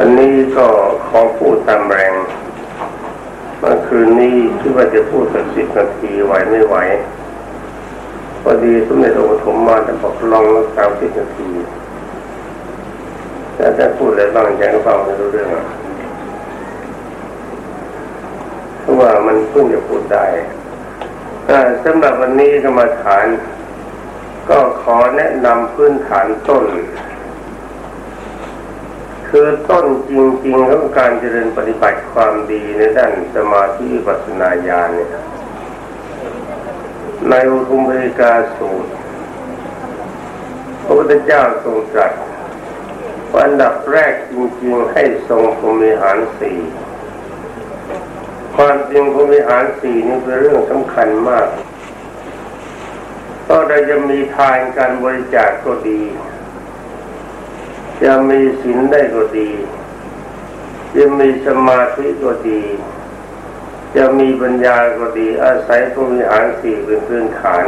วันนี้ก็ขอพูดตามแรงเมื่อคืนนี้คิดว่าจะพูดสักสิบนาทีไหวไม่ไหวพอดีสมเด็จองค์ถมมาแต่บอกลองสามสิบนาทีแต่จะพูดอะไรบ้างยังฟังไม่รู้เรื่องเพราะว่ามันเพิ่งจะพูดได้สำหรับวันนี้กรรมฐาน ก็ขอแนะนำพื้นฐานต้น คือต้นจริงๆของการเจริญปฏิบัติความดีในด้านสมาธิวิปัสนาญาณเนี่ยในอุทุมภริกาสูตรพระพุทธเจ้าทรงตรัสอันดับแรกจริงๆให้ทรงพรมิหารสี่ความจริงพรมิหารสี่นี่เป็นเรื่องสำคัญมากเพราะเราจะมีทานการบริจาคก็ดี จะมีศีลได้ก็ดี จะมีสมาธิก็ดี จะมีปัญญาก็ดี อาศัยพรมิหารสี่เป็นพื้นฐาน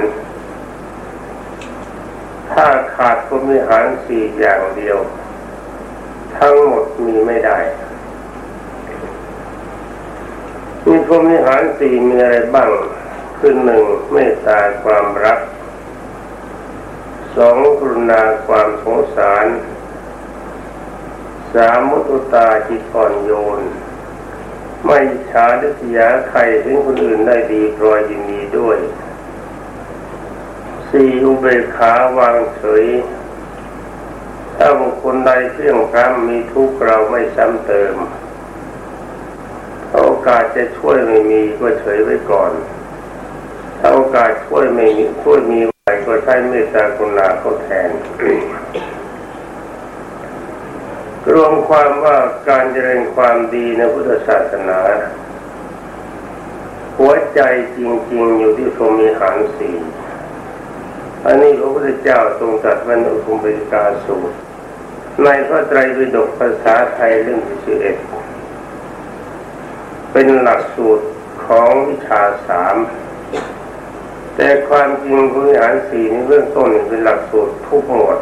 ถ้าขาดพรมิหารสี่อย่างเดียว ทั้งหมดมีไม่ได้มีพรมิหารสี่มีอะไรบ้างคือหนึ่งเมตตาความรักสองกรุณาความสงสาร สามมุตุตาจิตอ่อนโยน ไม่ฉาดิษยาใครถึงคนอื่นได้ดีปรอยยินดีด้วย สี่อุเบกขาวางเฉย ถ้าบุคคลใดเที่ยงพร้ำมีทุกข์เราไม่ซ้ำเติมโอกาสจะช่วยไม่มีก็เฉยไว้ก่อนถ้าโอกาสช่วยไม่มีช่วยมีไว้ก็ใช้เมตตากรุณาเขาแทน รวมความว่าการเจริญความดีในพุทธศาสนา หัวใจจริงๆอยู่ที่พรมีหารสี่อันนี้พระพุทธเจ้าทรงตรัสว้ในอุปมปิกาสูตร ในพระไตรปิฎกภาษาไทยเล่มที่สิบเอ็ดเป็นหลักสูตรของวิชาสามแต่ความจริงพื้นฐานสี่ในเบื้องต้นเป็นหลักสูตรทุกหมวด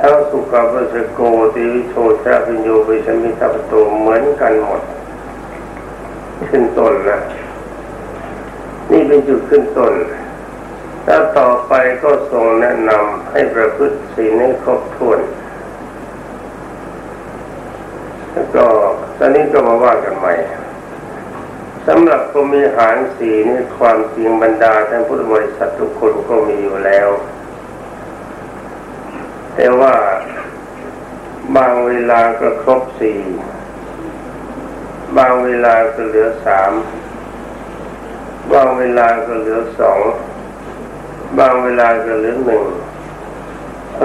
ทั้งสุขภาสโกติวิโชชาปิญโยปิชมิทัปโตเหมือนกันหมด ขึ้นต้นนะนี่เป็นจุดขึ้นต้นแล้วต่อไปก็ทรงแนะนำให้ประพฤติศีลให้ครบถ้วนแล้วก็ตอนนี้ก็มาว่ากันใหม่สำหรับพรมีหารสีนี่ความจริงบรรดาท่านพุทธบริษัททุกคนก็มีอยู่แล้ว แต่ว่าบางเวลาก็ครบสี่บางเวลาก็เหลือสามบางเวลาก็เหลือสองบางเวลาก็เหลือหนึ่ง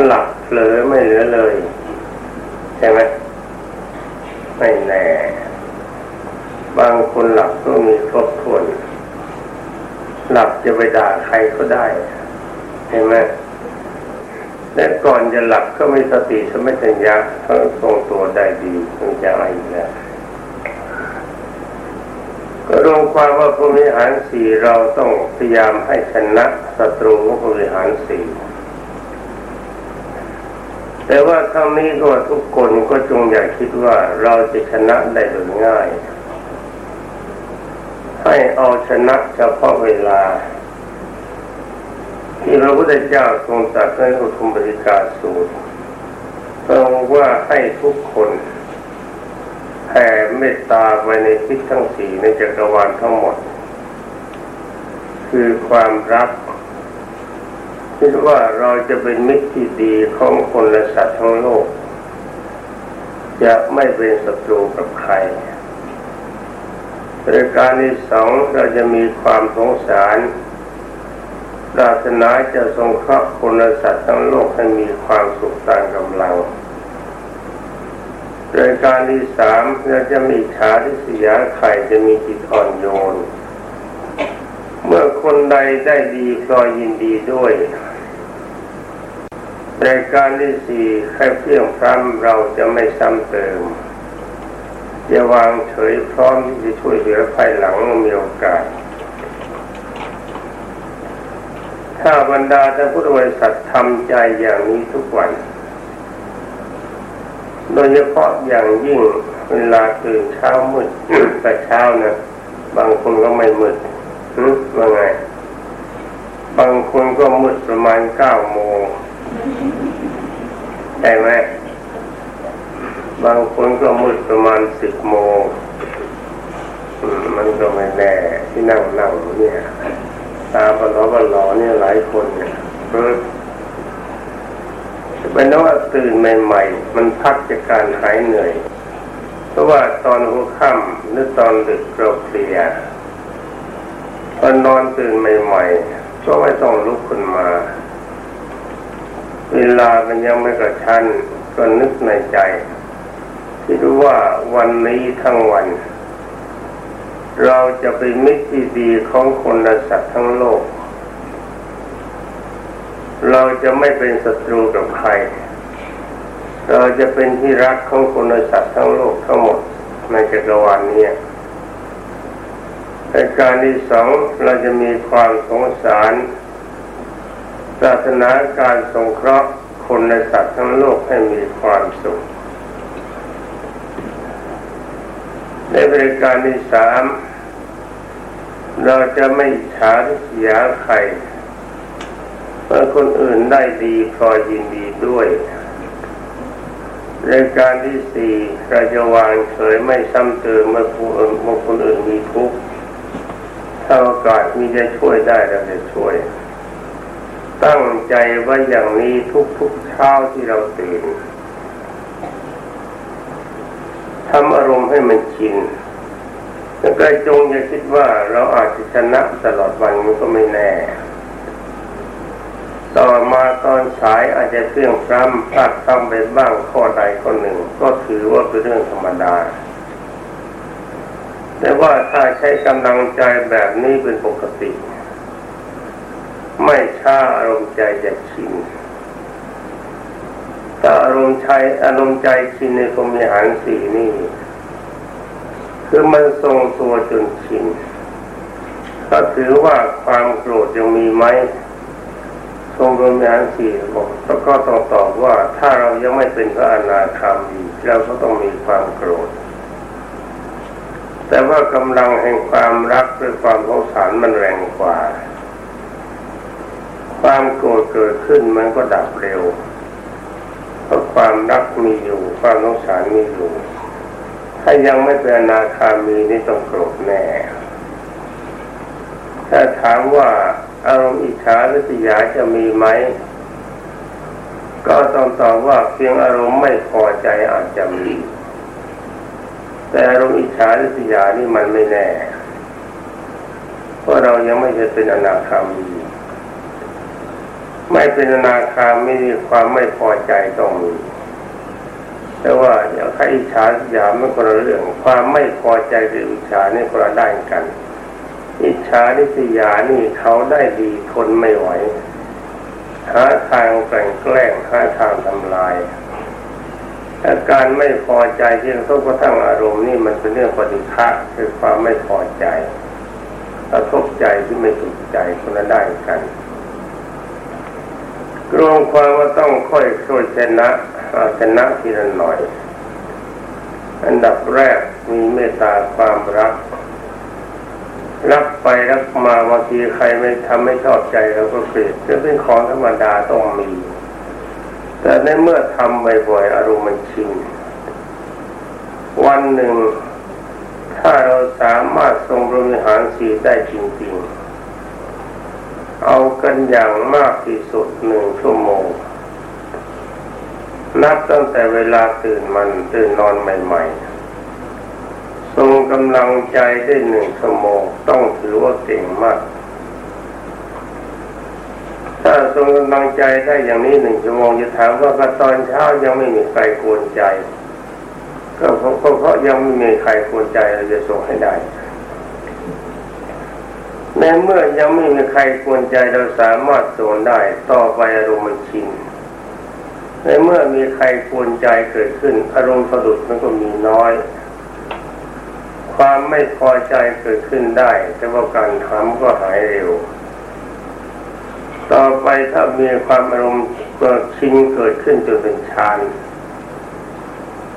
หลับเผลอไม่เหลือเลยใช่ไหมไม่แน่ บางคนหลับก็มีครบถ้วนหลับจะไปด่าใครก็ได้เห็นไหม และก่อนจะหลับก็มีสติสมัชัญญาทั้งทรงตัวได้ดีมันจะอะไรแล้วก็รวมความว่าผู้บริหารสี่เราต้องพยายามให้ชนะศัตรูของผู้บริหารสี่แต่ว่าทั้งนี้ก็ทุกคนก็จงอย่าคิดว่าเราจะชนะได้โดยง่าย ให้เอาชนะเฉพาะเวลา ที่พระพุทธเจ้าทรงตรัสในอุทุมบริกาสูตรทรงว่าให้ทุกคนแผ่เมตตาไปในทิศทั้งสี่ในจักรวาลทั้งหมด คือความรักคิดว่าเราจะเป็นมิตรที่ดีของคนและสัตว์ทั้งโลก จะไม่เป็นศัตรูกับใครประการที่สองเราจะมีความสงสาร ปรารถนาจะทรงเคราะห์คนสัตว์ทั้งโลกให้มีความสุขตามกำลังรายการที่สามเราจะมีชาที่สยไข่จะมีจิตอ่อนโยน เมื่อคนใดได้ดีก็ยินดีด้วยรายการที่สี่ใครเพียงพร้ำเราจะไม่ซ้ำเติมจะวางเฉยพร้อมที่จะช่วยเหลือภายหลังมีโอกาส ถ้าบรรดาท่านพุทธบริษัททำใจอย่างนี้ทุกวัน โดยเฉพาะอย่างยิ่งเวลาตื่นเช้ามืดแต่เช้านะบางคนก็ไม่มืดว่าไง บางคนก็มืดประมาณเก้าโมงใช่ไหมบางคนก็มืดประมาณสิบโมงมันก็ไม่แน่ที่นั่งนั่งเนี่ย ตาบอลบอลอเนี่ยหลายคนเนี่ยเพิ่เป็นว่าตื่นใหม่ ๆ มันพักจากการหายเหนื่อย เพราะว่าตอนหัวค่ำหรือตอนดึกเราเพลียตอนนอนตื่นใหม่ๆก็ไม่ต้องลุกขึ้นมา เวลามันยังไม่กระชั้นก็นึกในใจคิดว่าวันนี้ทั้งวัน เราจะเป็นมิตรที่ดีของคนและสัตว์ทั้งโลก เราจะไม่เป็นศัตรูกับใคร เราจะเป็นที่รักของคนและสัตว์ทั้งโลกทั้งหมดในจักรวาลนี้ในการที่สองเราจะมีความสงสารศาสนาการสงเคราะห์คนและสัตว์ทั้งโลกให้มีความสุขในบริการที่สาม เราจะไม่ฉาทิษยาใครเมื่อคนอื่นได้ดีพอยินดีด้วยรายการที่สี่เราจะวางเฉยไม่ซ้ำเติมเมื่อผู้อื่นเมื่อคนอื่นมีทุกข์ถ้าโอกาสมีจะช่วยได้เราจะช่วย ตั้งใจว่าอย่างนี้ทุกๆเช้าที่เราตื่นทำอารมณ์ให้มันชิน แล้วก็จงอย่าคิดว่าเราอาจจะชนะตลอดวันมันก็ไม่แน่ ต่อมาตอนสายอาจจะเพื่องพร่ำพลาดทำไปบ้างข้อใดข้อหนึ่ง ก็ถือว่าเป็นเรื่องธรรมดา แต่ว่าถ้าใช้กำลังใจแบบนี้เป็นปกติ ไม่ช้าอารมณ์ใจจะชินถ้าอารมณ์ใจอารมณ์ใจชินในพรมีหารสีนี่ คือมันทรงตัวจนชินก็ถือว่าความโกรธยังมีไหมทรงพรมีหารสีบอกแล้วก็ต้องตอบว่าถ้าเรายังไม่เป็นพระอนาคามีเราก็ต้องมีความโกรธ แต่ว่ากำลังแห่งความรักหรือความสงสารมันแรงกว่า ความโกรธเกิดขึ้นมันก็ดับเร็วเพราะความรักมีอยู่ ความสงสารมีอยู่ ถ้ายังไม่เป็นนาคามีนี่ต้องโกรธแน่ ถ้าถามว่าอารมณ์อิจฉาหรือสิยาจะมีไหม ก็ต้องตอบว่าเพียงอารมณ์ไม่พอใจอาจจะมี แต่อารมณ์อิจฉาหรือสิยานี่มันไม่แน่ เพราะเรายังไม่จะเป็นอนาคามี ไม่เป็นนาคาไม่มีความไม่พอใจต้องมี แต่ว่าอย่างใครอิจฉาสยามมันคนละเรื่องความไม่พอใจหรืออิจฉานี่คนละได้กัน อิจฉานิสยานี่เขาได้ดีทนไม่ไหวหาทางแกล้งแกล้งหาทางทำลายอาการไม่พอใจที่เขาก็ทั้งอารมณ์นี่มันเป็นเรื่องปฏิฆะคือความไม่พอใจกระทบใจที่ไม่ถูกใจคนละได้กัน รวมความว่าต้องค่อยช่วยชนะชนะทีละหน่อย อันดับแรกมีเมตตาความรัก รับไปรักมาบางทีใครไม่ทำไม่ชอบใจเราก็เกลียดจะเป็นของธรรมดาต้องมี แต่ในเมื่อทำบ่อยๆอารมณ์มันชินวันหนึ่ง ถ้าเราสามารถทรงบริหารสีได้จริงๆ เอากันอย่างมากที่สุดหนึ่งชั่วโมง นับตั้งแต่เวลาตื่นมันตื่นนอนใหม่ๆ ทรงกำลังใจได้หนึ่งชั่วโมง ต้องถือว่าเก่งมาก ถ้าทรงกำลังใจได้อย่างนี้หนึ่งชั่วโมงจะถามว่าตอนเช้ายังไม่มีใครกวนใจ ก็เพราะเพราะยังไม่มีใครกวนใจเราจะส่งให้ได้ ในเมื่อยังไม่มีใครกวนใจเราสามารถโซนได้ต่อไปอารมณ์มันชินในเมื่อมีใครกวนใจเกิดขึ้น อารมณ์สะดุดมันก็มีน้อย ความไม่พอใจเกิดขึ้นได้ แต่ว่าการทำก็หายเร็ว ต่อไปถ้ามีความอารมณ์ชินเกิดขึ้นจนเป็นฌาน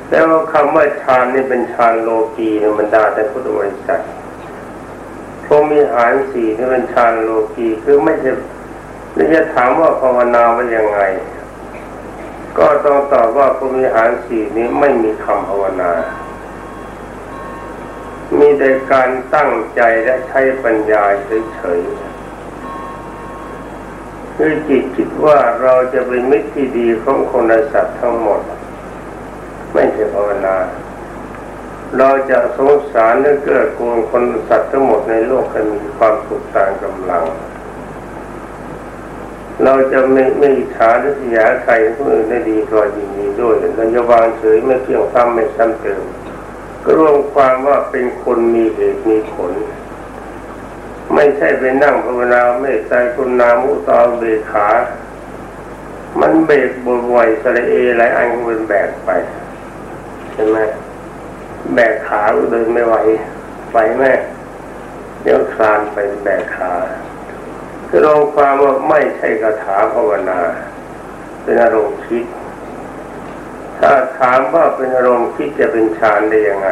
แต่ว่าคำว่าฌานนี่เป็นฌานโลกีนี่มันดาแต่พุทธบริษัท รมีหารสี่นี่เป็นฌานโลกีคือไม่ใช่ไม่จะถามว่าภาวนาว่ายังไง ก็ต้องตอบว่าพรมีหารสี่นี้ไม่มีคำภาวนา มีแต่การตั้งใจและใช้ปัญญาเฉยๆคือจิตคิดว่าเราจะเป็นมิตรที่ดีของคนและสัตว์ทั้งหมด ไม่ใช่ภาวนา เราจะสงสารและเกื้อกูลคนสัตว์ทั้งหมดในโลกให้มีความสุขตามกำลัง เราจะไม่ไม่อิจฉาหรือเสียใครคนอื่นได้ดีก็ยินดีด้วยเราจะวางเฉยไม่เพียงซ้ำไม่ซ้ำเติมก็รวมความว่าเป็นคนมีเหตุมีผล ไม่ใช่ไปนั่งภาวนาไม่ใจคุณนามุตาเบขา มันเบรกบนไหวสระเอหลายอันเป็นแบกไป ใช่ไหม แบกขาเดินไม่ไหวไหวแม่เดี๋ยวคลานไปแบกขาคือลองความว่าไม่ใช่คาถาภาวนา เป็นอารมณ์คิด ถ้าถามว่าเป็นอารมณ์คิดจะเป็นฌานได้ยังไง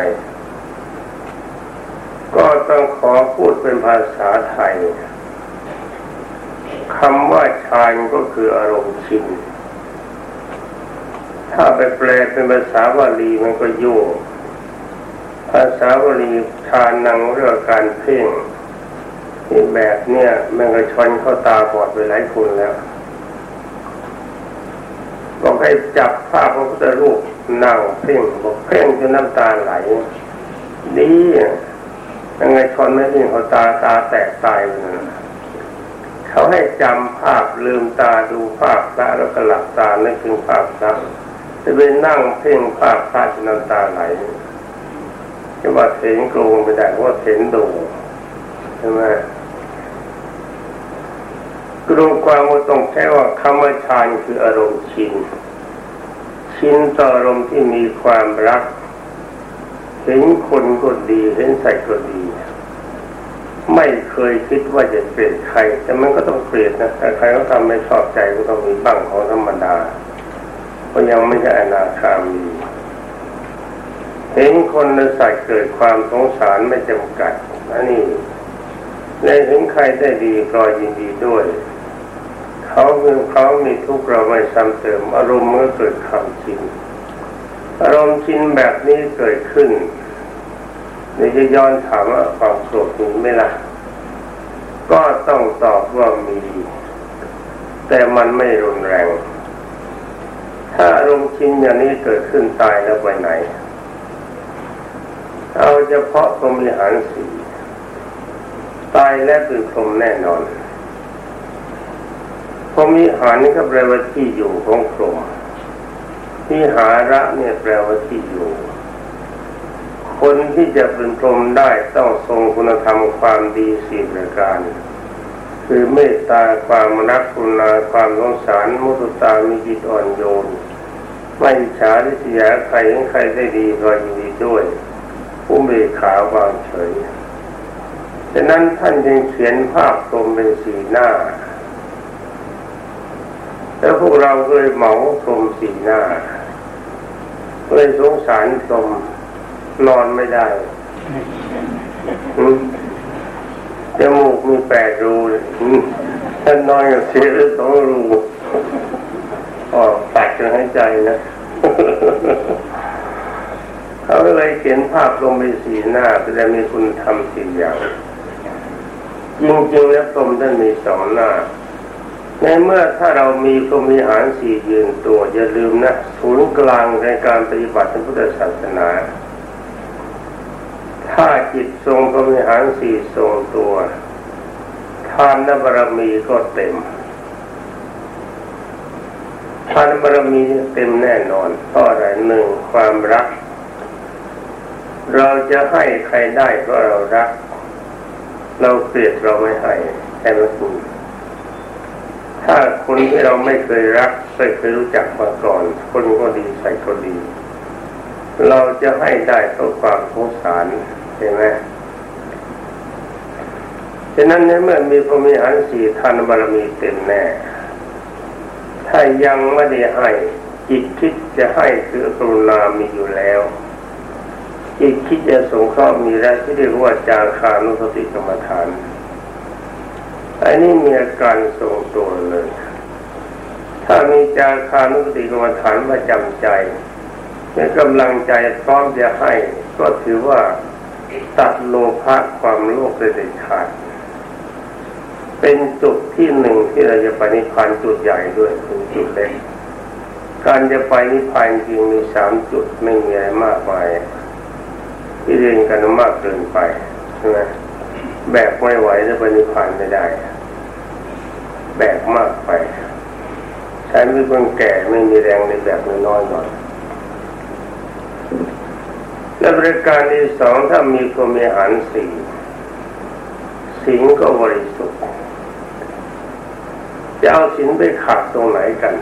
ก็ต้องขอพูดเป็นภาษาไทยคำว่าฌานก็คืออารมณ์ชินถ้าไปแปลเป็นภาษาบาลีมันก็โยก ภาษาบาลีฌานนังเรื่องการเพ่งนี่แบบเนี่ยมันก็ชนเข้าตาบอดไปหลายคนแล้วบอกให้จับภาพพระพุทธรูปนั่งเพ่งบอกเพ่งจนน้ำตาไหลดียังไงชนไม่เพ่งเขาตาตาแตกตายเลยเขาให้จำภาพลืมตาดูภาพพระแล้วก็หลับตานึกถึงภาพพระจะไปนั่งเพ่งภาพพระจนน้ำตาไหล จะว่าเห็นกลงไม่ได้ว่าเห็นดูใช่ไหมกรมความว่าต้องใช้ว่าคำว่าฌานคืออารมณ์ชินชินต่ออารมณ์ที่มีความรัก เห็นคนก็ดีเห็นใส่ก็ดี ไม่เคยคิดว่าจะเกลียดใคร แต่มันก็ต้องเกลียดนะแต่ใครก็ทำไม่ชอบใจก็ต้องมีบ้างของธรรมดาเพราะยังไม่ใช่อนาคามี เห็นคนในสัตว์เกิดความสงสารไม่จำกัดอันนี้ในเห็นใครได้ดีก็ยินดีด้วย เขาคือเขามีทุกข์เราไม่ซ้ำเติม อารมณ์เมื่อเกิดความชินอารมณ์ชินแบบนี้เกิดขึ้นนี่จะย้อนถามว่าความโกรธมีไหมล่ะ ก็ต้องตอบว่ามี แต่มันไม่รุนแรง ถ้าอารมณ์ชินอย่างนี้เกิดขึ้นตายแล้วไปไหน เอาเฉพาะพรหมิหารสีตายและเป็นพรหมแน่นอนพรมิหารนี่ก็แปลว่าที่อยู่ของพรหมที่หาระเนี่ยแปลว่าที่อยู่ คนที่จะเป็นพรหมได้ต้องทรงคุณธรรมความดีสี่ประการคือเมตตาความรักคุณาความสงสารมุตตามีจิตอ่อนโยน ไม่ฉาทิษยาใครให้ใครได้ดีก็ยินดีด้วย ผู้เบขาวางเฉยฉะนั้นท่านจึงเขียนภาพพรหมเป็นสีหน้า แล้วพวกเราเคยเหมาพรมสีหน้าเลยสงสารพรมนอนไม่ได้จมูกมีแปดรูท่านนอนกับเสียหรืองรูอ๋อตัดจนหายใจนะ เขาเลยเขียนภาพลงไปสีหน้าจะมีคุณทำสี่อย่าง จริงๆแล้วพรมท่านมีสองหน้า ในเมื่อถ้าเรามีพรหมิหารสี่ยืนตัวอย่าลืมนะศูนย์กลางในการปฏิบัติในพุทธศาสนาถ้าจิตทรงพรมิหารสี่ทรงตัวทานนบารมีก็เต็มทานบารมีเต็มแน่นอนเพราะอะไรหนึ่งความรัก เราจะให้ใครได้เพราะเรารัก เราเกลียดเราไม่ให้แต่ไม่คุณถ้าคนที่เราไม่เคยรักไม่เคยรู้จักมาก่อน คนก็ดีใส่ก็ดี เราจะให้ได้เพราะความสงสารเห็นไหมฉะนั้นในเมื่อมีพรมีอันสี่ทานบารมีเต็มแน่ ถ้ายังไม่ได้ให้จิตคิดจะให้คือกรุณามีอยู่แล้ว จิตคิดจะสงเคราะห์มีแล้วที่เรียกว่าจาคานุสติกรรมฐานอันนี้มีอาการทรงตัวเลย ถ้ามีจาคานุสติกรรมฐานประจำใจมีกำลังใจพร้อมจะให้ ก็ถือว่าตัดโลภะความโลภเด็ดขาดเป็นจุดที่หนึ่งที่เราจะไปนิพพานจุดใหญ่ด้วยเป็นจุดเล็ก การจะไปนิพพานจริงมีสามจุดไม่มีอะไรมากมาย ที่เรียนกันมากเกินไปใช่ไหมแบกไม่ไหวจะไปนิพพานไม่ได้ แบกมากไปใช้ไม่คนแก่ไม่มีแรงในแบบน้อยหน่อยและบริการที่สองถ้ามีพรมีอาหารสี่สิงก็บริสุทธิ์จะเอาสินไปขาดตรงไหนกัน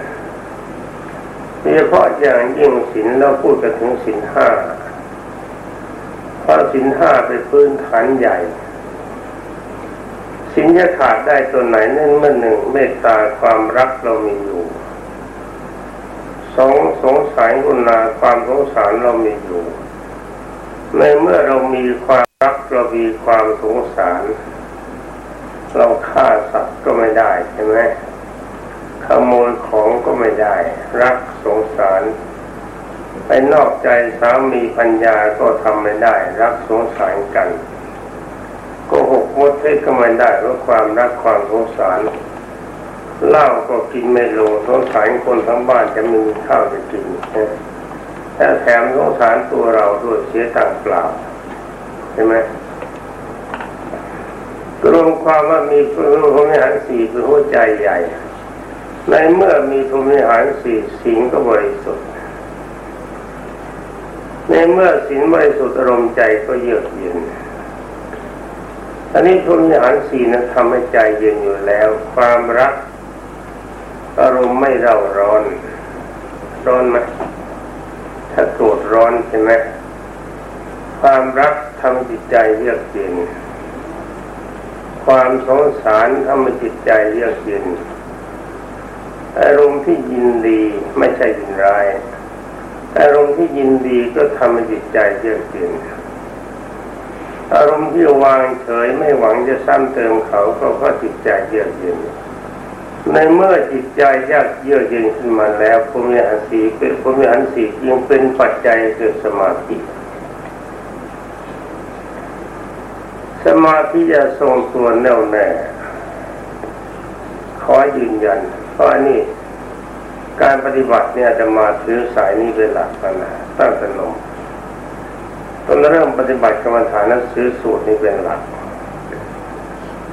โดยเฉพาะอย่างยิ่งสินเราพูดกันถึงสินห้า สินห้าเป็นพื้นฐานใหญ่สินจะขาดได้ตัวไหนนั่นเมื่อหนึ่งเมตตาความรักเรามีอยู่สองสงสารกุณาความสงสารเรามีอยู่ในเมื่อเรามีความรักเรามีความสงสาร เราฆ่าสัตว์ก็ไม่ได้ใช่ไหมขโมยของก็ไม่ได้ รักสงสาร ไปนอกใจสามีปัญญาก็ทำไม่ได้ รักสงสารกันก็หกมดเทศก็ไม่ได้เพราะความรักความสงสารเหล้าก็กินไม่ลงสงสารคนทั้งบ้านจะมีข้าวจะกินแต่แถมสงสารตัวเราด้วยเสียต่างเปล่าใช่ไหมรวมความว่ามีพระพรหารสี่เป็นหัวใจใหญ่ ในเมื่อมีพรหมิหารสี่สิ่งก็บริสุทธิ์ ในเมื่อสิ่งบริสุทธิ์อารมณ์ใจก็เยือกเย็นอันนี้พรหมิหารสีนั้นทำให้ใจเย็นอยู่แล้ว ความรัก อารมณ์ไม่เร่าร้อน ร้อนไหมถ้าโกรธร้อนใช่ไหมความรักทำจิตใจเยือกเย็น ความสงสารทำให้จิตใจเยือกเย็น อารมณ์ที่ยินดีไม่ใช่ยินร้าย อารมณ์ที่ยินดีก็ทำให้จิตใจเยือกเย็นอารมณ์ที่วางเฉยไม่หวังจะซ้ำเติมเขาก็เพราะจิตใจเยือกเย็นในเมื่อจิตใจยากเยือกเย็นขึ้นมาแล้วพรมีอันสีเป็นพรมีอันสียังเป็นปัจจัยเกิดสมาธิ สมาธิจะทรงตัวแน่วแน่ ขอยืนยันราะนนี้ การปฏิบัติเนี่ยจะมาถือสายนี้เป็นหลักนะตั้งแต่นมตอนเริ่มปฏิบัติกรรมฐานนั้นซื้อสูตรนี้เป็นหลัก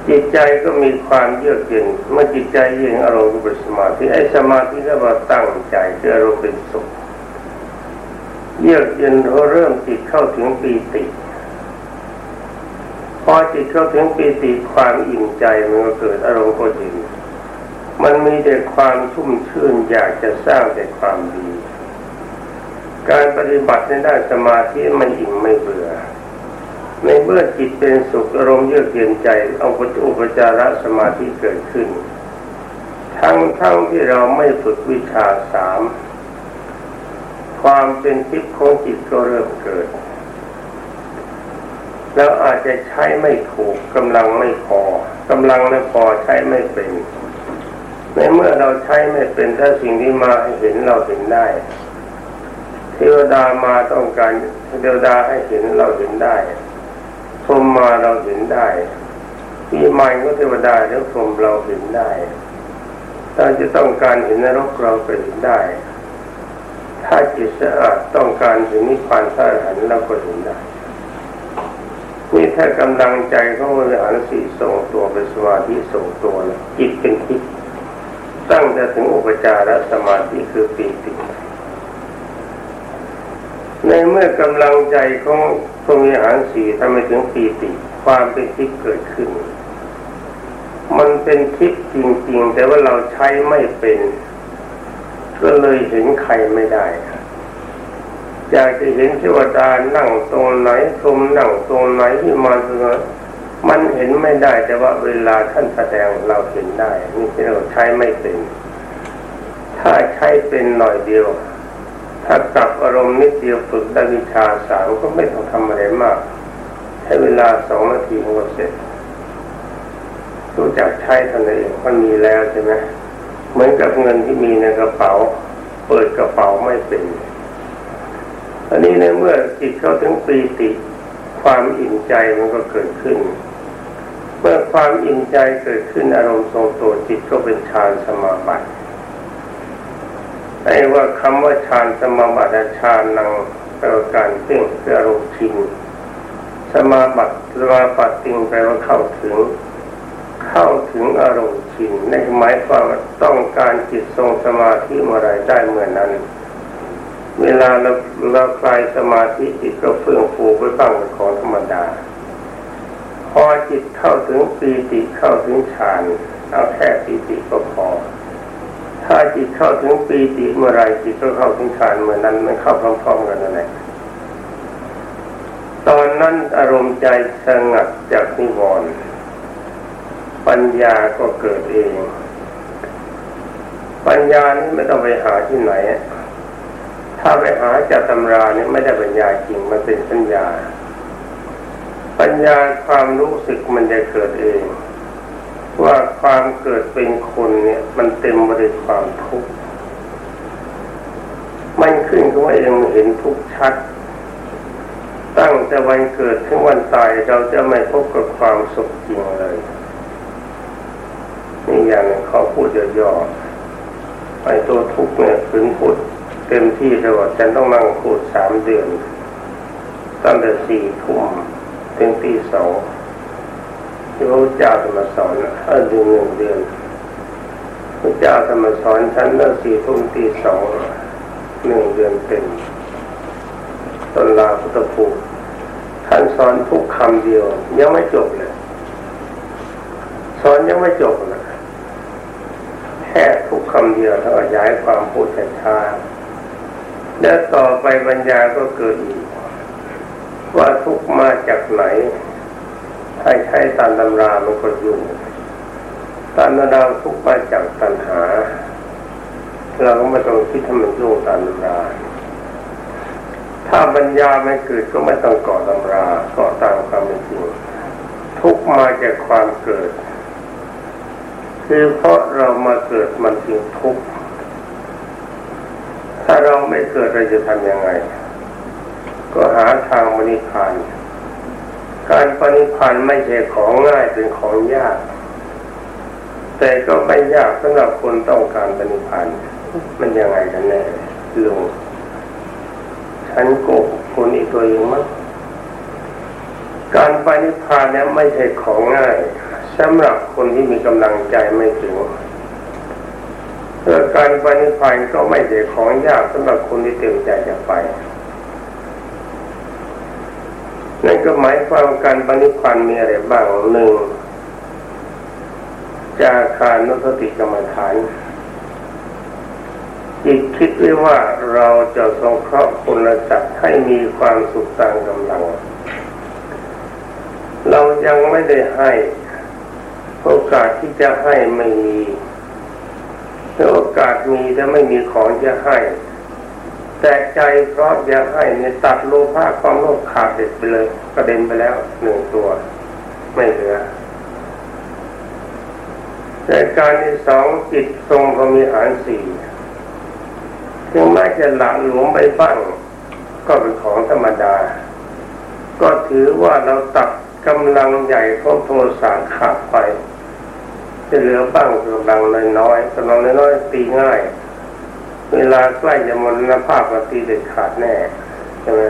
จิตใจก็มีความเยือกเย็นเมื่อจิตใจเย็นอารมณ์ก็เป็นสมาธิไอ้สมาธิก็ว่าตั้งใจคืออารมณ์เป็นสุขเยือกเย็นเราเริ่มจิตเข้าถึงปีติพอจิตเข้าถึงปีติความอิ่มใจมันก็เกิดอารมณ์ก็เย็น มันมีแต่ความชุ่มชื่นอยากจะสร้างแต่ความดี การปฏิบัติในด้านสมาธิไม่อิ่มไม่เบื่อ ในเมื่อจิตเป็นสุขอารมณ์เยือกเย็นใจเอาอุปจารสมาธิเกิดขึ้น ทั้งทั้งที่เราไม่ฝึกวิชาสามความเป็นทิพย์ของจิตก็เริ่มเกิด แล้วอาจจะใช้ไม่ถูกกำลังไม่พอกำลังไม่พอใช้ไม่เป็น ในเมื่อเราใช้ไม่เป็นถ้าสิ่งที่มาให้เห็นเราเห็นได้ เทวดามาต้องการเทวดาให้เห็นเราเห็นได้พรมมาเราเห็นได้ที่มันก็เทวดาแล้วพรมเราเห็นได้ถ้าจะต้องการเห็นนรกเราก็เห็นได้ ถ้าจิตสะอาดต้องการเห็นนิพพานพระอรหันเราก็เห็นได้นี่ถ้ากำลังใจเของพระอรหันสี่ส่งตัวเป็นสมาธิส่งตัวจิตเป็นทิพย์ ตั้งแต่ถึงอุปจารสมาธิคือปีติในเมื่อกำลังใจของพรมีหารสีทำให้ถึงปีติ ความเป็นทิพย์เกิดขึ้น มันเป็นทิพย์จริง ๆ แต่ว่าเราใช้ไม่เป็น ก็เลยเห็นใครไม่ได้อยากจะเห็นเทวดานั่งตรงไหนชมนั่งตรงไหนที่มาตรงนั้น มันเห็นไม่ได้แต่ว่าเวลาท่านแสดงเราเห็นได้นี่ที่เราใช้ไม่เป็น ถ้าใช้เป็นหน่อยเดียว ถ้ากลับอารมณ์นิดเดียวฝึกได้วิชาสามก็ไม่ต้องทำอะไรมาก ใช้เวลาสองนาทีก็เสร็จรู้จักใช้ท่านเองมันมีแล้วใช่ไหมเหมือนกับเงินที่มีในกระเป๋า เปิดกระเป๋าไม่เป็นอันนี้ในเมื่อจิตเข้าถึงปีติความอิ่มใจมันก็เกิดขึ้น ความอิ่มใจเกิดขึ้นอารมณ์ทรงตัวจิตก็เป็นฌานสมาบัติไอ้ว่าคำว่าฌานสมาบัติฌานนังแปลว่าการเพ่งคืออารมณ์ชินสมาบัติสมาบัติติงแปลว่าเข้าถึง เข้าถึงอารมณ์ชินในหมายความว่าต้องการจิตทรงสมาธิเมื่อไรได้เมื่อนั้น เวลาเราเราคลายสมาธิจิตก็เฟื่องฟูไปบ้างเป็นของธรรมดา พอจิตเข้าถึงปีติเข้าถึงฌานเอาแค่ปีติก็พอ ถ้าจิตเข้าถึงปีติเมื่อไรจิตก็เข้าถึงฌานเมื่อนั้นมันเข้าพร้อมๆกันนั่นแหละตอนนั้นอารมณ์ใจสงัดจากนิวรณ์ปัญญาก็เกิดเอง ปัญญานี่ไม่ต้องไปหาที่ไหน ถ้าไปหาจากตำรานี่ไม่ได้ปัญญาจริงมันเป็นปัญญา ปัญญาความรู้สึกมันจะเกิดเอง ว่าความเกิดเป็นคนเนี่ยมันเต็มไปด้วยความทุกข์มันขึ้นก็ว่าเองเห็นทุกข์ชัด ตั้งแต่วันเกิดถึงวันตายเราจะไม่พบกับความสุขจริงเลยนี่อย่างหนึ่งเขาพูดย่อๆไอ้ตัวทุกข์เนี่ยถึงพูดเต็มที่ตลอดฉันต้องนั่งพูดสามเดือนตั้งแต่สี่ทุ่ม ถึงตีสองที่พระเจ้าจะมสอนเออดือนหนึ่งเดือนพระเจ้าจะมสอนฉันตั้งสี่ทุ่มตีสองหนึ่งเดือนเต็มตนลาพุทธภูมิท่านสอนทุกคำเดียว ยังไม่จบเลย สอนยังไม่จบนะแค่ทุกคำเดียวถ้าขยายความพูดช้าๆแล้วต่อไปปัญญาก็เกิดอีก ว่าทุกมาจากไหนถ้ใช้ตามตำรามันก็ยุ่งตามตำราทุกมาจากตัณหา เราก็ไม่ต้องคิดให้มันยุ่งตามตำราถ้าปัญญาไม่เกิดก็ไม่ต้องก่อตำราก่อตามความเป็นจริงทุกมาจากความเกิด คือเพราะเรามาเกิดมันจึงทุกข์ถ้าเราไม่เกิดเราจะทำยังไง ก็หาทางมนิพานการปณิพานไม่ใช่ของง่ายเป็นของยาก แต่ก็ไม่ยากสำหรับคนต้องการปณิพานมันยังไงกันแน่ลุงฉันโกหกคนอีกตัวเองมั้งการปณิพานเนี่ยไม่ใช่ของง่ายสำหรับคนที่มีกำลังใจไม่ถึงเพื่อการปฏิพันธ์ก็ไม่ใช่ของยากสำหรับคนที่เต็มใจจะไป นั่นก็หมายความการปฏิพันธ์มีอะไรบ้างหนึ่งจาคานุสติกรรมฐานจิตคิดไว้ว่าเราจะสงเคราะห์คนละสัตว์ให้มีความสุขตามกำลัง เรายังไม่ได้ให้โอกาสที่จะให้ไม่มีโอกาสมีแต่ไม่มีของจะให้ แต่ใจเพราะจะให้เนี่ยตัดโลภะความโลภขาดเด็ดไปเลยกระเด็นไปแล้วหนึ่งตัว ไม่เหลือแต่การที่สองจิตทรงพมีหารสี่ถึงแม้จะหละหลวมไปบ้างก็เป็นของธรรมดา ก็ถือว่าเราตัดกำลังใหญ่ของโทสะขาดไปจะเหลือบ้างกำลังน้อยๆกำลังน้อยๆตีง่าย เวลาใกล้จะมรณภาพก็ตีเด็ดขาดแน่ใช่ไหม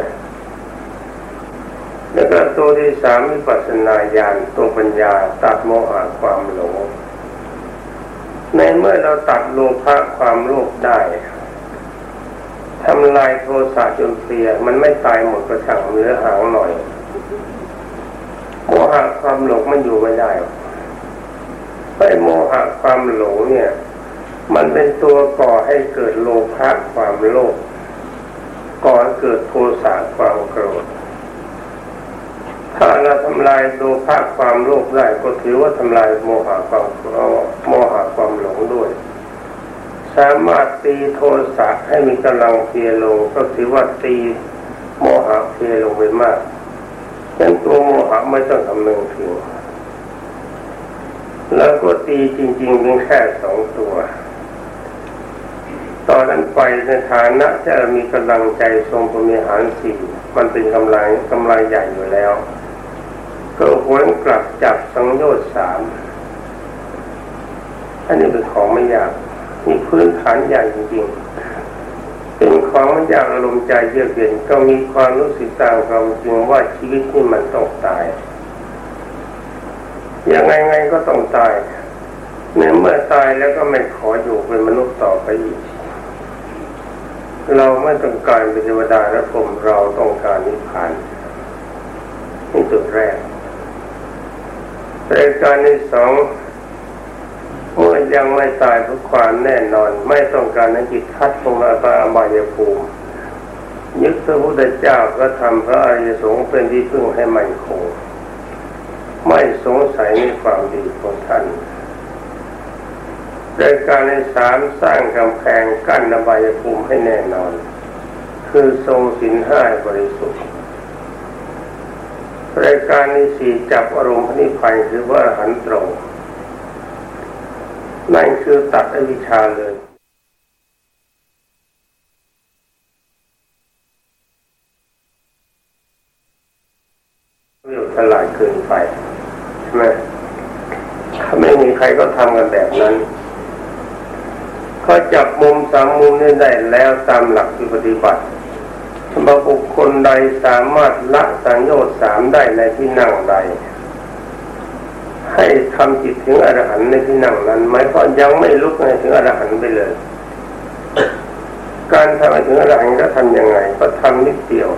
แล้วก็ตัวที่สามวิปัสสนาญาณตัวปัญญาตัดโมหะความหลงในเมื่อเราตัดโลภะความโลภได้ทำลายโทสะจนเสียมันไม่ตายหมดกระชังเหลือหางหน่อยโมหะความหลงมันอยู่ไม่ได้ไอ้โมหะความหลงเนี่ย มันเป็นตัวก่อให้เกิดโลภะความโลภก่อให้เกิดโทสะความโกรธ ถ้าเราทำลายโลภะความโลภได้ก็ถือว่าทำลายโมหะความโมหะความหลงด้วย สามารถตีโทสะให้มีกำลังเพียลงก็ถือว่าตีโมหะเพียลงไปมากฉะนั้นตัวโมหะไม่ต้องคำนึงถึงแล้วก็ตีจริงๆเพียงแค่สองตัว ตอนนั้นไปในฐานะจะมีกำลังใจทรงพรมีหารสี่มันเป็นกำลังกำลังใหญ่อยู่แล้ว ก็หวนกลับจับสังโยชน์สามอันนี้เป็นของไม่ยากมีพื้นฐานใหญ่จริงๆ เป็นของไม่ยากอารมณ์ใจเยือกเย็นก็มีความรู้สึกตามความจริงว่าชีวิตนี่มันต้องตายยังไงไงก็ต้องตายในเมื่อตายแล้วก็ไม่ขออยู่เป็นมนุษย์ต่อไปอีก เราไม่ต้องการเป็นเทวดาและผมเราต้องการนิพพานนี่จุดแรกรายการที่สองเมื่อยังไม่ตายเพราะความแน่นอน ไม่ต้องการให้จิตคัดลงมาตาอบายภูมิยึดพระพุทธเจ้าพระธรรมพระอริยสงฆ์เป็นที่พึ่งให้มั่นคง ไม่สงสัยในความดีของท่าน รายการในสามสร้างกำแพงกั้นอบายภูมิให้แน่นอน คือทรงสินห้าบริสุทธิ์รายการในสี่จับอารมณ์พระนิพพานคือว่าหันตรงนั่นคือตัดอวิชาเลยเรื่องฉลาดเกินไปใช่ไหมถ้าไม่มีใครก็ทำกันแบบนั้น เขาจับมุมสามมุมนี้ได้แล้วตามหลักปฏิบัติสำหรับบุคคลใดสามารถละสังโยชน์สามได้ในที่นั่งใด ให้ทำจิตถึงอรหันต์ในที่นั่งนั้นหมายความยังไม่ลุกในถึงอรหันต์ไปเลย การทำให้ถึงอรหันต์ก็ทำยังไง ก็ทำนิดเดียว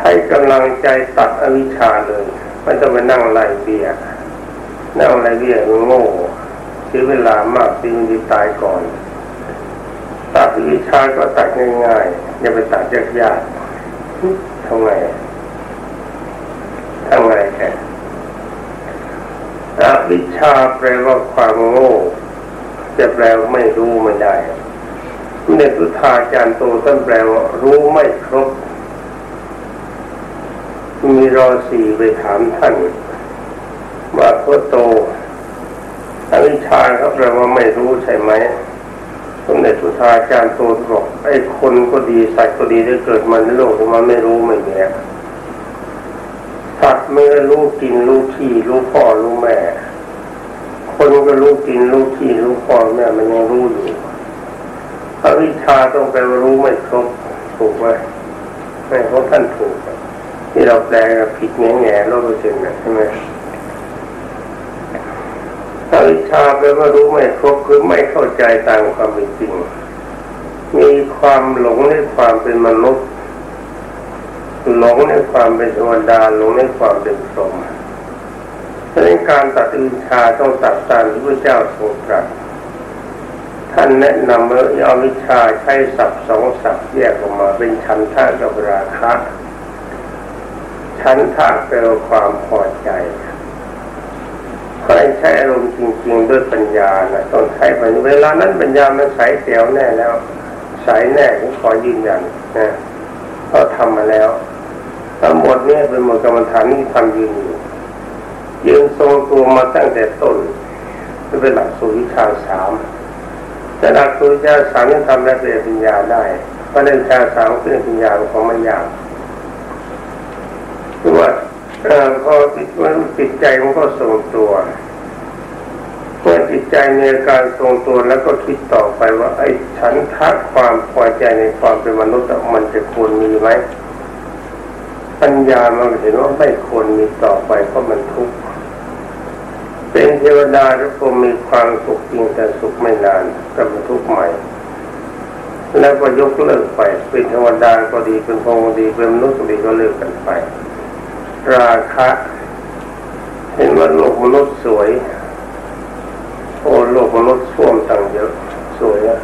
ให้กำลังใจตัดอวิชชาเลยไม่ต้องไปนั่งไล่เบียนั่งไล่เบียโง่ เสียเวลามากตีมันดีตายก่อนตัดวิชาก็ตัดง่ายๆอย่าไปตัดยากๆทำไงทำไงแค่อวิชาแปลว่าความโง่จะแปลว่าไม่รู้ไม่ได้ในพุทธาจารย์โตท่านแปลว่ารู้ไม่ครบ มีรอสี่ไปถามท่านว่าพระโต อวิชาครับแปลว่าไม่รู้ใช่ไหมสมเด็จพุทธาจารย์โตบอกไอ้คนก็ดีสัตว์ก็ดีได้เกิดมาในโลกมันไม่รู้ไม่แย่สัตว์เมื่อรู้กินรู้ที่รู้พ่อรู้แม่ คนก็รู้กินรู้ที่รู้พ่อแม่มันยังรู้อยู่อวิชาต้องแปลว่ารู้ไม่ครบถูกไหมไม่เพราะท่านถูกที่เราแปลผิดแง่แง่ร้อยเปอร์เซ็นต์นะใช่ไหม อวิชาแปลว่ารู้ไม่ครบคือไม่เข้าใจตามความเป็นจริง มีความหลงในความเป็นมนุษย์ หลงในความเป็นธรรมดาหลงในความเป็นพรหมดังนั้นการตัดวิชาต้องตัดตามที่พระเจ้าทรงตรัสท่านแนะนำว่าเอาวิชาใช้ศัพท์สองศัพท์แยกออกมาเป็นชันท่ากับราคะฉันทะแปลว่าความพอใจ ให้ใช้อารมณ์จริง ๆ ด้วยปัญญานะต้องใช้ปัญญาเวลานั้นปัญญามันใสเสียวแน่แล้วใสแน่ผมขอยืนยันนะเขาทำมาแล้วทั้งหมดนี้เป็นหมดกรรมฐานที่ทำยืนอยู่ยืนทรงตัวมาตั้งแต่ต้นเป็นหลักสูตรวิชาสามแต่หลักสูตรวิชาสามนี่ทำได้เป็นปัญญาได้เพราะในวิชาสามเป็นปัญญาของมันยากคือว่า พอมันจิตใจมันก็ทรงตัวเมื่อจิตใจมีอาการทรงตัวแล้วก็คิดต่อไปว่า ไอ้ฉันทักความพอใจในความเป็นมนุษย์มันจะควรมีไหมปัญญามันเห็นว่าไม่ควรมีต่อไปเพราะมันทุกข์เป็นเทวดาทุกคนมีความสุขจริงแต่สุขไม่นานก็มาทุกข์ใหม่ แล้วก็ยกเลิกไปเป็นเทวดาก็ดีเป็นพงดีเป็นมนุษย์ก็ดีก็เลิกกันไป ราคะ เห็นว่าโลกมนุษย์สวย โอ้โลกมนุษย์ส่วมตั้งเยอะ สวยอะ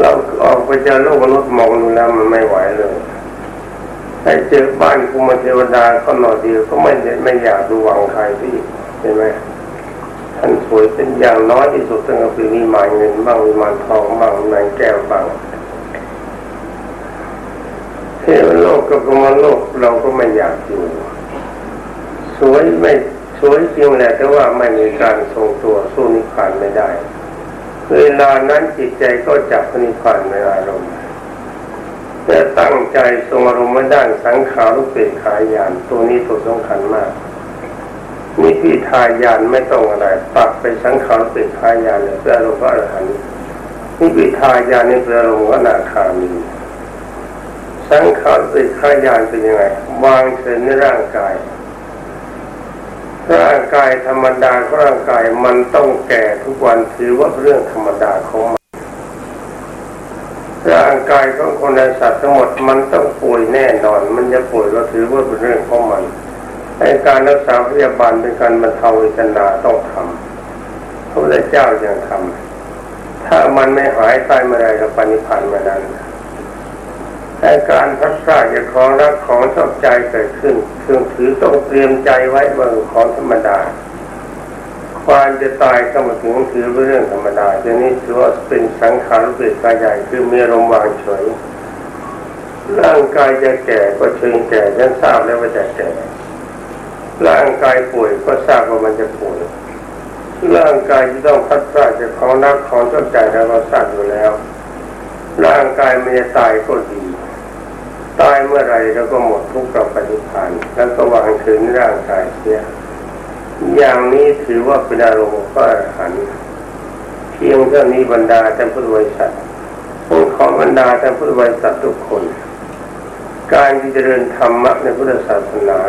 เราออกไปจากโลกมนุษย์มองดูแล้วมันไม่ไหวเลยให้เจอบ้านกุมาเทวดาก็หน่อยเดียวก็ไม่ไม่อยากดูวังใครที่เห็นไหมท่านสวยเป็นอย่างน้อยที่สุดตั้งแต่ปีนี้มาเงินบ้างวิมานทองบ้างนายแก้วบ้างเทว กกับพรมโลกเราก็ไม่อยากอยู่ สวยไม่สวยจริงแหละแต่ว่าไม่มีการทรงตัวสู้นิพพานไม่ได้ เวลานั้นจิตใจก็จับนิพพานในอารมณ์แต่ตั้งใจทรงอารมณ์ไม่ได้สังขารุเป็นขายานตัวนี้ตัวสำคัญมากนี่พี่ทายานไม่ต้องอะไรปักไปสังขารเป็นขายานเลยเพื่ออารมณ์พระอรหันต์นี่พี่ทายานนี่เพื่ออารมณ์ว่านาคามี สังขารเป็นขายานเป็นยังไงวางเฉยในร่างกาย ร่างกายธรรมดาร่างกายมันต้องแก่ทุกวันถือว่าเรื่องธรรมดาของมันร่างกายของคนในสัตว์ทั้งหมดมันต้องป่วยแน่นอน มันจะป่วยก็ถือว่าเป็นเรื่องของมันในการรักษาพยาบาลเป็นการบรรเทาเวทนาต้องทำพระพุทธเจ้ายังทำถ้ามันไม่หายตายเมื่อไรก็ปณิพันธ์เมื่อนั้น แต่การพัดพลาดจากของรักของชอบใจเกิดขึ้นเครื่องถือต้องเตรียมใจไว้เมื่อของธรรมดา ความจะตายก็มาถึงถือเป็นเรื่องธรรมดาทีนี้ถือว่าเป็นสังขารเกิดกายใหญ่คือมีลมวางเฉยร่างกายจะแก่ก็เชิงแก่ฉันทราบแล้วว่าจะแก่ ร่างกายป่วยก็ทราบว่ามันจะป่วยร่างกายที่ต้องพัดพลาดจากของรักของชอบใจเราทราบอยู่แล้วร่างกายมันจะตายก็ดี ตายเมื่อไรเราก็หมดทุกข์กับปฏิพานแล้วก็วางถึงร่างกายเสียอย่างนี้ถือว่าเป็นอารมณ์ก็หันเพียงเท่านี้บรรดาท่านพุทธบริษัทผมของบรรดาท่านพุทธบริษัททุกคน การที่จะเริญธรรมะในพุทธศาสนา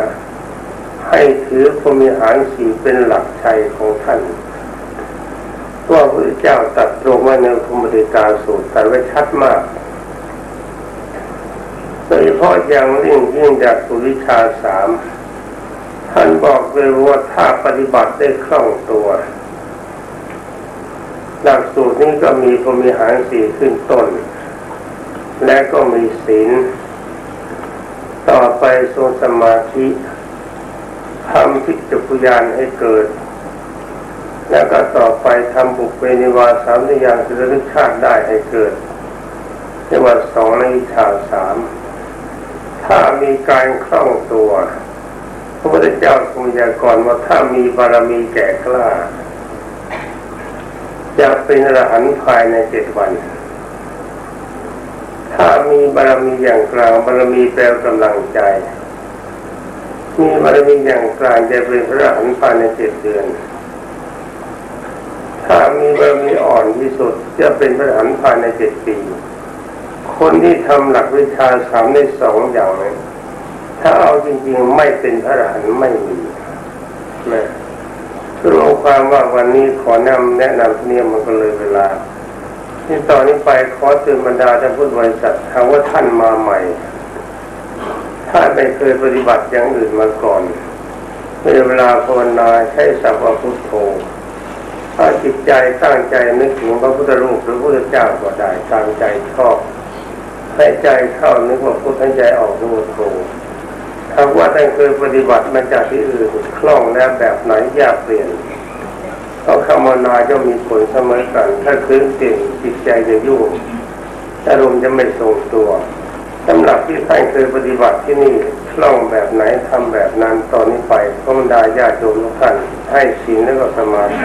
ให้ถือพรมีหารสีเป็นหลักใจของท่านว่าพระเจ้าตัดตรงไว้ในธรรมดิกาสูตรแต่ไว้ชัดมาก ดยเฉพาะอย่างยิ่งยิ่งจากสุริชาสามท่านบอกเลยว่าถ้าปฏิบัติได้คล่องตัว หลักสูตรนี้ก็มีพรมีหารสี่ขึ้นต้น และก็มีศีลต่อไปโซสมาธิทำพิจกุยานให้เกิด แล้วก็ต่อไปทำบุกเวนิวาสามนิยานคือระลึกชาติได้ให้เกิดเรียกว่าสองในวิชาสาม ถ้ามีการคล่องตัว พระพุทธเจ้าคงยากรว่าถ้ามีบารมีแก่กล้าจะเป็นอรหันต์ภายในเจ็ดวัน ถ้ามีบารมีอย่างกลางบารมีแปลกำลังใจ มีบารมีอย่างกลางจะเป็นพระอรหันต์ภายในเจ็ดเดือน ถ้ามีบารมีอ่อนที่สุดจะเป็นพระอรหันต์ภายในเจ็ดปี คนที่ทำหลักวิชาสามในสองอย่างนี้ถ้าเอาจริงๆไม่เป็นพระอรหันต์ไม่มีนะรวมความว่าวันนี้ขอนำแนะนำเนี่ยมันก็เลยเวลาที่ตอนนี้ไปขอเตือนบรรดาท่านพุทธบริษัทหากว่าท่านมาใหม่ ถ้าไม่เคยปฏิบัติอย่างอื่นมาก่อนเวลาภาวนาใช้สัพพพุทโธถ้าจิตใจตั้งใจนึกถึงพระพุทธรูปหรือพระพุทธเจ้าก็ได้ตามใจชอบ ให้ใจเข้านึกว่าพุทธใจออกนึกว่าโธถ้าว่าท่านเคยปฏิบัติมาจากที่อื่นคล่องแล้วแบบไหนยากเปลี่ยนเพราะคำวนาจะมีผลเสมอกัน ถ้าคืนเก่งจิตใจจะยุ่งอารมณ์จะไม่ทรงตัวสำหรับที่ท่านเคยปฏิบัติที่นี่คล่องแบบไหนทำแบบนั้นตอนนี้ไปก็บรรดาญาโยมทุกท่านให้ศีลและก็สมาธิ